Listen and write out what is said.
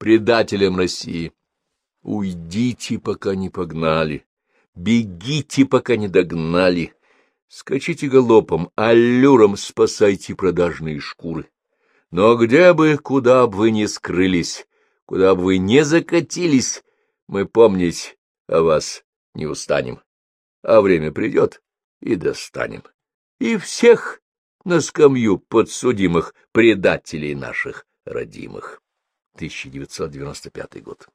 предателем России. Уйдите, пока не погнали, бегите, пока не догнали, скачите галопом, аллюром спасайте продажные шкуры. Но где бы, куда бы вы ни скрылись, куда бы вы не закатились, мы помнить о вас не устанем. А время придет и достанем. И всех на скамью подсудимых предателей наших родимых. 1995 год.